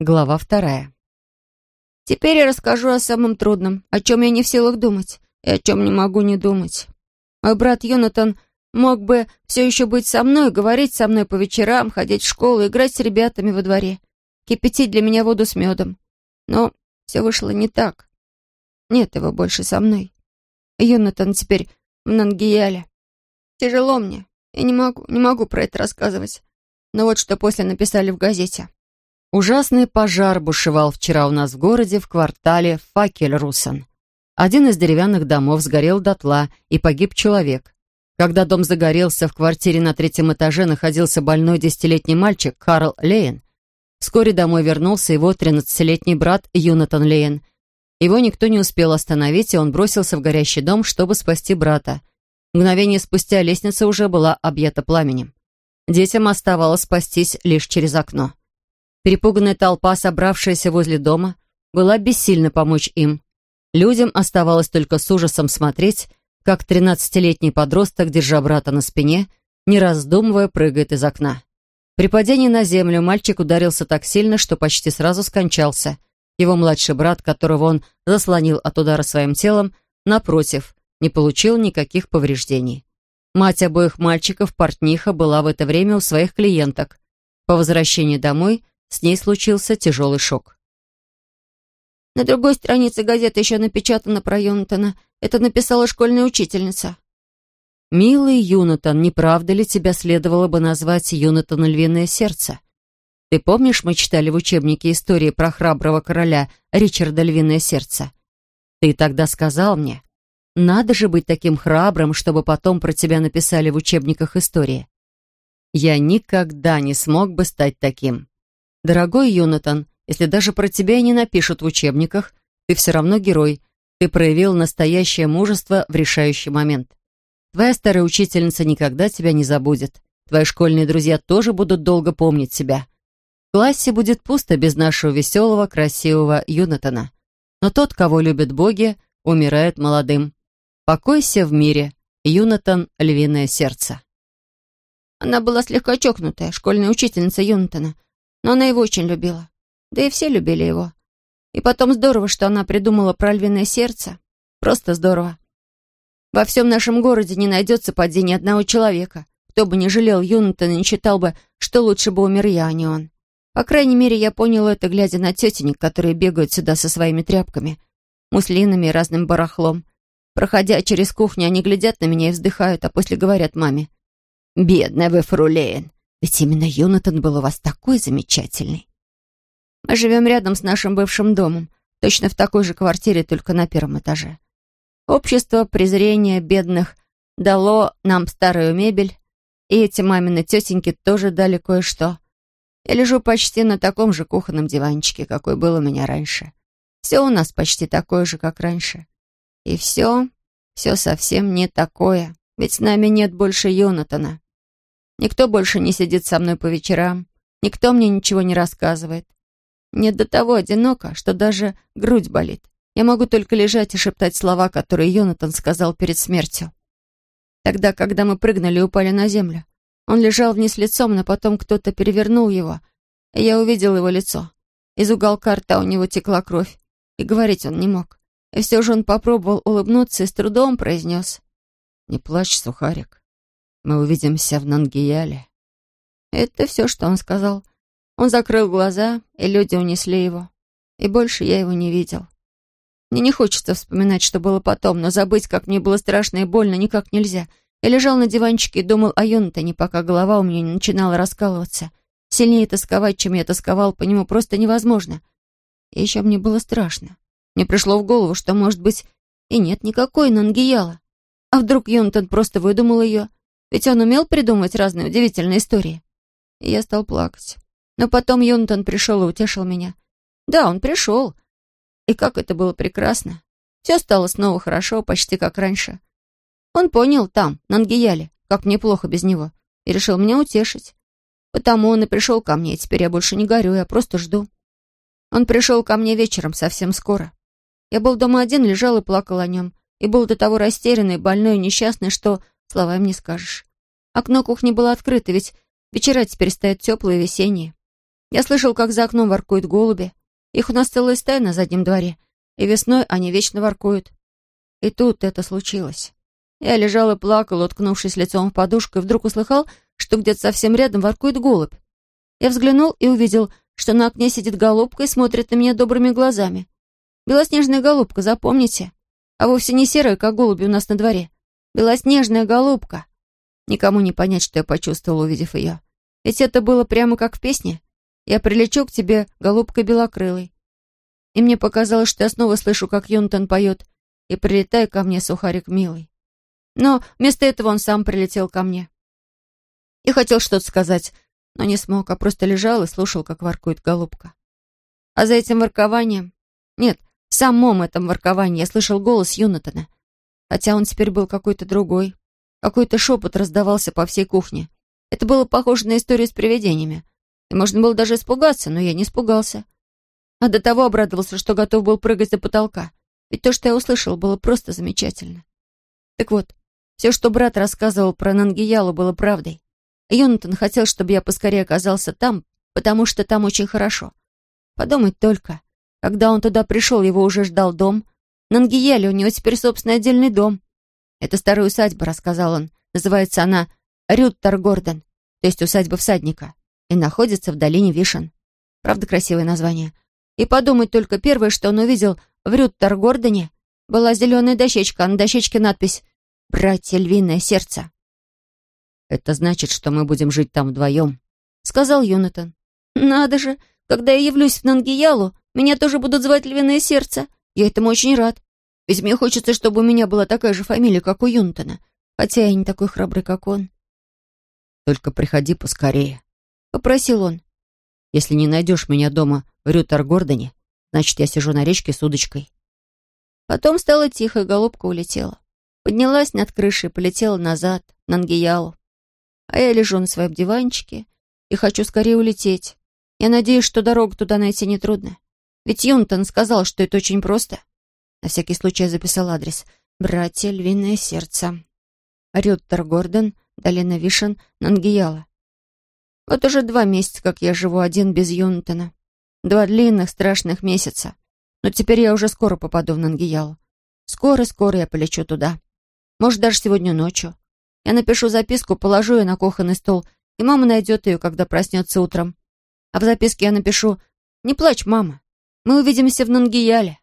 Глава вторая. Теперь я расскажу о самом трудном, о чем я не в силах думать и о чем не могу не думать. Мой брат Йонатан мог бы все еще быть со мной, говорить со мной по вечерам, ходить в школу, играть с ребятами во дворе, кипятить для меня воду с медом. Но все вышло не так. Нет его больше со мной. Йонатан теперь в Нангияле. Тяжело мне. Я не могу, не могу про это рассказывать. Но вот что после написали в газете. Ужасный пожар бушевал вчера у нас в городе в квартале Факельрусен. Один из деревянных домов сгорел дотла, и погиб человек. Когда дом загорелся, в квартире на третьем этаже находился больной десятилетний мальчик Карл Лейн. Вскоре домой вернулся его тринадцатилетний брат Юнатан Лейн. Его никто не успел остановить, и он бросился в горящий дом, чтобы спасти брата. Мгновение спустя лестница уже была объята пламенем. Детям оставалось спастись лишь через окно. Перепуганная толпа, собравшаяся возле дома, была бессильна помочь им. Людям оставалось только с ужасом смотреть, как тринадцатилетний подросток, держа брата на спине, не раздумывая, прыгает из окна. При падении на землю мальчик ударился так сильно, что почти сразу скончался. Его младший брат, которого он заслонил от удара своим телом, напротив, не получил никаких повреждений. Мать обоих мальчиков, портниха, была в это время у своих клиенток. По возвращении домой с ней случился тяжелый шок. На другой странице газеты еще напечатано про Юнатана. Это написала школьная учительница. «Милый Юнатан, не правда ли тебя следовало бы назвать Юнатан Львиное Сердце? Ты помнишь, мы читали в учебнике истории про храброго короля Ричарда Львиное Сердце? Ты тогда сказал мне, надо же быть таким храбрым, чтобы потом про тебя написали в учебниках истории. Я никогда не смог бы стать таким. Дорогой Юнатан, если даже про тебя и не напишут в учебниках, ты все равно герой. Ты проявил настоящее мужество в решающий момент. Твоя старая учительница никогда тебя не забудет. Твои школьные друзья тоже будут долго помнить тебя. В классе будет пусто без нашего веселого, красивого Юнатана. Но тот, кого любят боги, умирает молодым. Покойся в мире, Юнатан — львиное сердце. Она была слегка чокнутая, школьная учительница Юнатана, но она его очень любила. Да и все любили его. И потом здорово, что она придумала про львиное сердце. Просто здорово. Во всем нашем городе не найдется поди ни одного человека, кто бы не жалел Юнатана не считал бы, что лучше бы умер я, а не он. По крайней мере, я понял это, глядя на тетенек, которые бегают сюда со своими тряпками, муслинами и разным барахлом. Проходя через кухню, они глядят на меня и вздыхают, а после говорят маме. «Бедная вы, фрулейн, ведь именно Юнатан был у вас такой замечательный». Мы живем рядом с нашим бывшим домом, точно в такой же квартире, только на первом этаже. Общество презрения бедных дало нам старую мебель, и эти мамины тетеньки тоже дали кое-что. Я лежу почти на таком же кухонном диванчике, какой был у меня раньше. Все у нас почти такое же, как раньше. И все, все совсем не такое, ведь с нами нет больше Йонатана. Никто больше не сидит со мной по вечерам, никто мне ничего не рассказывает. Мне до того одиноко, что даже грудь болит. Я могу только лежать и шептать слова, которые Йонатан сказал перед смертью. Тогда, когда мы прыгнули и упали на землю, он лежал вниз лицом, но потом кто-то перевернул его, и я увидел его лицо. Из уголка рта у него текла кровь, и говорить он не мог. И все же он попробовал улыбнуться и с трудом произнес. «Не плачь, сухарик. Мы увидимся в Нангияле». Это все, что он сказал. Он закрыл глаза, и люди унесли его. И больше я его не видел. Мне не хочется вспоминать, что было потом, но забыть, как мне было страшно и больно, никак нельзя. Я лежал на диванчике и думал о Йонатане, пока голова у меня не начинала раскалываться. Сильнее тосковать, чем я тосковал, по нему просто невозможно. И еще мне было страшно. Мне пришло в голову, что, может быть, и нет никакой Нангияла. А вдруг Йонатан просто выдумал ее? Ведь он умел придумывать разные удивительные истории. И я стал плакать. Но потом Юнтон пришел и утешил меня. Да, он пришел. И как это было прекрасно. Все стало снова хорошо, почти как раньше. Он понял там, на Ангияле, как мне плохо без него, и решил меня утешить. Потому он и пришел ко мне, и теперь я больше не горю, я просто жду. Он пришел ко мне вечером, совсем скоро. Я был дома один, лежал и плакал о нем, и был до того растерянный, больной и несчастный, что словами не скажешь. Окно кухни было открыто, ведь вечера теперь стоят теплые, весенние. Я слышал, как за окном воркуют голуби. Их у нас целая стая на заднем дворе, и весной они вечно воркуют. И тут это случилось. Я лежал и плакал, уткнувшись лицом в подушку, и вдруг услыхал, что где-то совсем рядом воркует голубь. Я взглянул и увидел, что на окне сидит голубка и смотрит на меня добрыми глазами. Белоснежная голубка, запомните. А вовсе не серая, как голуби у нас на дворе. Белоснежная голубка. Никому не понять, что я почувствовал, увидев ее. Ведь это было прямо как в песне. Я прилечу к тебе, голубкой белокрылой. И мне показалось, что я снова слышу, как Юнтон поет, и прилетай ко мне, сухарик милый. Но вместо этого он сам прилетел ко мне. И хотел что-то сказать, но не смог, а просто лежал и слушал, как воркует голубка. А за этим воркованием... Нет, в самом этом ворковании я слышал голос Юнатана, хотя он теперь был какой-то другой. Какой-то шепот раздавался по всей кухне. Это было похоже на историю с привидениями. И можно было даже испугаться, но я не испугался. А до того обрадовался, что готов был прыгать до потолка. Ведь то, что я услышал, было просто замечательно. Так вот, все, что брат рассказывал про Нангиялу, было правдой. Йонатан хотел, чтобы я поскорее оказался там, потому что там очень хорошо. Подумать только. Когда он туда пришел, его уже ждал дом. Нангияле у него теперь собственный отдельный дом. Это старая усадьба, рассказал он. Называется она Рюттер Гордон, то есть усадьба всадника, и находится в долине Вишен. Правда, красивое название. И подумать только, первое, что он увидел в Рюттер Гордоне, была зеленая дощечка, а на дощечке надпись «Братья львиное сердце». «Это значит, что мы будем жить там вдвоем», — сказал Юнатан. «Надо же, когда я явлюсь в Нангиялу, меня тоже будут звать Львиное Сердце. Я этому очень рад. Ведь мне хочется, чтобы у меня была такая же фамилия, как у Юнтона, хотя я не такой храбрый, как он». «Только приходи поскорее», — попросил он. «Если не найдешь меня дома в Рютер-Гордоне, значит, я сижу на речке с удочкой». Потом стало тихо, и голубка улетела. Поднялась над крышей, полетела назад, на Ангиялу. А я лежу на своем диванчике и хочу скорее улететь. Я надеюсь, что дорогу туда найти нетрудно. Ведь Юнтон сказал, что это очень просто. На всякий случай я записал адрес. «Братья, львиное сердце». Рюттер Гордон, долина Вишен, Нангияла. Вот уже два месяца, как я живу один без Юнтона. Два длинных, страшных месяца. Но теперь я уже скоро попаду в Нангиялу. Скоро-скоро я полечу туда. Может, даже сегодня ночью. Я напишу записку, положу ее на кухонный стол, и мама найдет ее, когда проснется утром. А в записке я напишу «Не плачь, мама. Мы увидимся в Нангияле».